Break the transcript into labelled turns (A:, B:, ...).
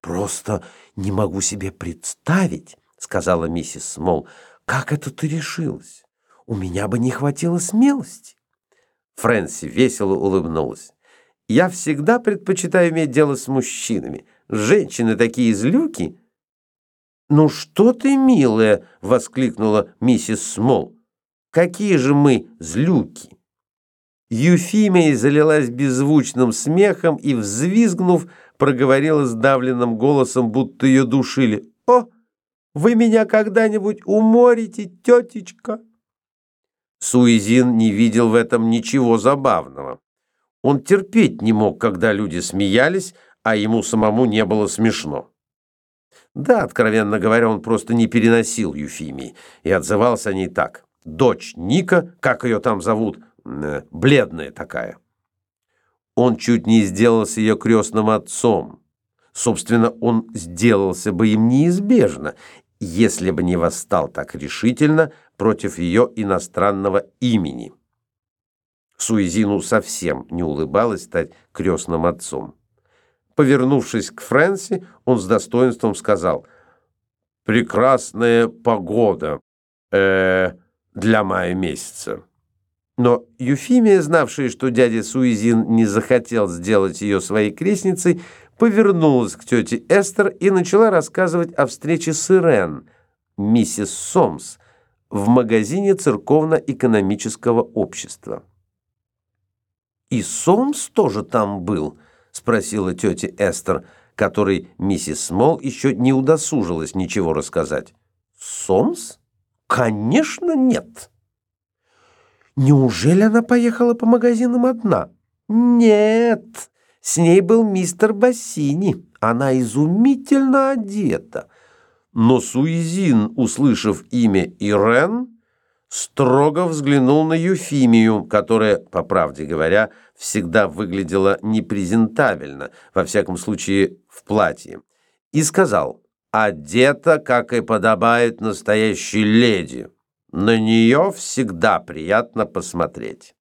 A: «Просто не могу себе представить», — сказала миссис Смол, — «как это ты решилась? У меня бы не хватило смелости». Фрэнси весело улыбнулась. «Я всегда предпочитаю иметь дело с мужчинами. Женщины такие злюки». «Ну что ты, милая!» — воскликнула миссис Смол. «Какие же мы злюки!» Юфимия залилась беззвучным смехом и, взвизгнув, проговорила сдавленным голосом, будто ее душили. «О, вы меня когда-нибудь уморите, тетечка?» Суизин не видел в этом ничего забавного. Он терпеть не мог, когда люди смеялись, а ему самому не было смешно. Да, откровенно говоря, он просто не переносил Юфимии и отзывался о ней так. Дочь Ника, как ее там зовут, бледная такая. Он чуть не сделался ее крестным отцом. Собственно, он сделался бы им неизбежно, если бы не восстал так решительно против ее иностранного имени. Суизину совсем не улыбалось стать крестным отцом. Повернувшись к Фрэнси, он с достоинством сказал «Прекрасная погода э, для мая месяца». Но Юфимия, знавшая, что дядя Суизин не захотел сделать ее своей крестницей, повернулась к тете Эстер и начала рассказывать о встрече с Ирен, миссис Сомс, в магазине церковно-экономического общества. «И Сомс тоже там был?» — спросила тетя Эстер, которой миссис Смол еще не удосужилась ничего рассказать. «Сомс? Конечно, нет!» Неужели она поехала по магазинам одна? Нет, с ней был мистер Бассини. Она изумительно одета. Но Суизин, услышав имя Ирен, строго взглянул на Юфимию, которая, по правде говоря, всегда выглядела непрезентабельно, во всяком случае в платье, и сказал «Одета, как и подобает настоящей леди». На нее всегда приятно посмотреть.